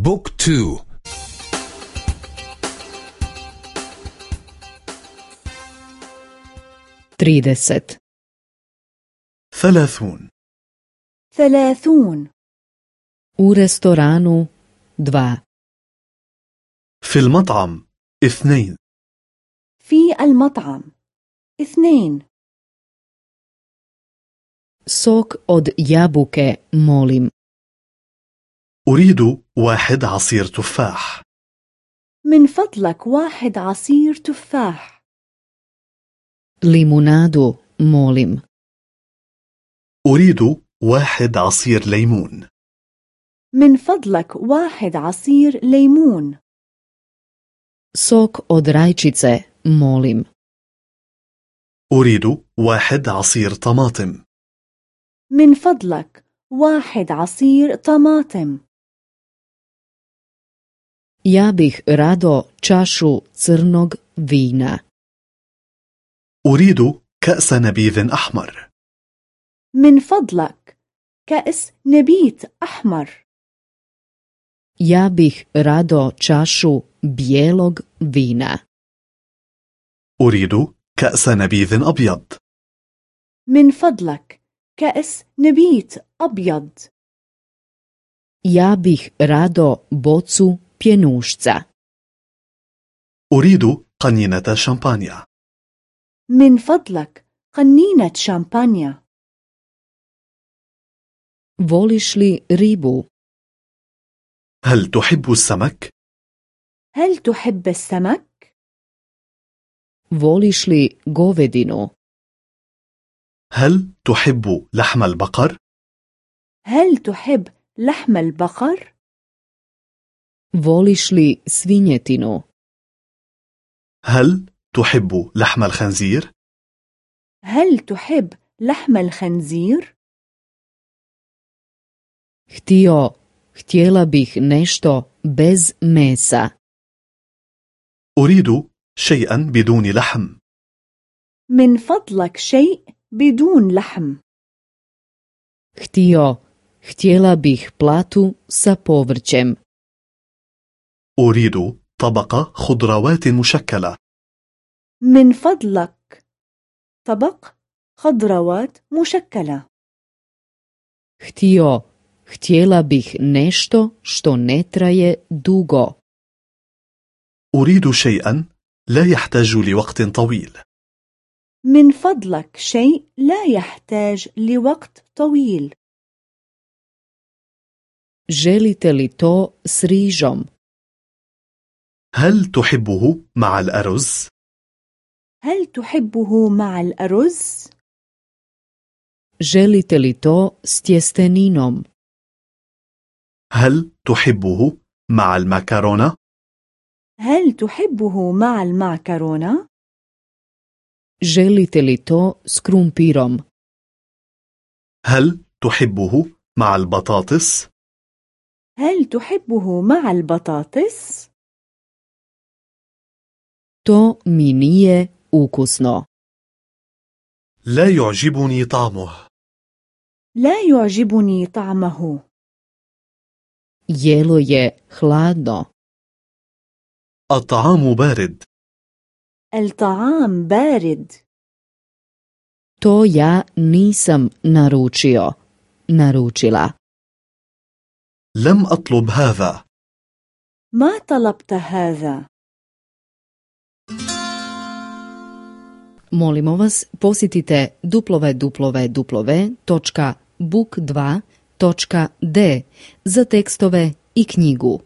بوك تو. trideset ثلاثون. ثلاثون. U restoranu dva. في المطعم اثنين. في المطعم اثنين. Sok od jabuke molim. أريد واحد عصير تفاح. من فضلك واحد عصير تفاح. Limunadu molim. أريد واحد عصير ليمون. من فضلك واحد عصير ليمون. Sok od rajčice molim. أريد واحد عصير طماطم. من فضلك واحد عصير طماطم. Ja bih rado čašu crnog vina. أريد كأس نبيذ أحمر. من فضلك كأس نبيت أحمر. Ja bih rado čašu bijelog vina. أريد كأس نبيذ أبيض. من فضلك كأس نبيت أبيض. Ja bih rado bocu pjenušca أريد قنينة شامبانيا من فضلك قنينة شامبانيا voliš li ribu هل تحب السمك؟ هل تحب السمك؟ voliš li govedinu هل تحب لحم البقر؟ هل تحب لحم البقر؟ Voliš li svinjetinu هل تحب لحم الخنزير؟ هل تحب لحم الخنزير؟ htio htjela bih nešto bez mesa أريد شيئا بدون لحم من فضلك شيء بدون لحم htio htjela bih platu sa povrćem أريد طبق خضروات مشكلة. من فضلك طبق خضروات مشكلة. htio htjela bih nešto što ne traje dugo. أريد شيئا لا يحتاج لوقت طويل. من فضلك شيء لا يحتاج لوقت طويل. Želite li to s rižom? هل تحبه مع الأرز؟ هل تحبه مع الأرز؟ želite li to s tjesteninom هل تحبه مع المكرونة؟ هل تحبه مع المعكرونة؟ želite li to s krumpirom هل تحبه مع البطاطس؟ هل تحبه مع البطاطس؟ To mi nije ukusno. لا يعجبني طعمه. لا يعجبني طعمه. Jelo je hladno. الطعام بارد. الطعام بارد. To ja nisam naručio naručila. لم أطلب هذا. ما طلبت هذا. Molimo vas, posjetite www.book2.d za tekstove i knjigu.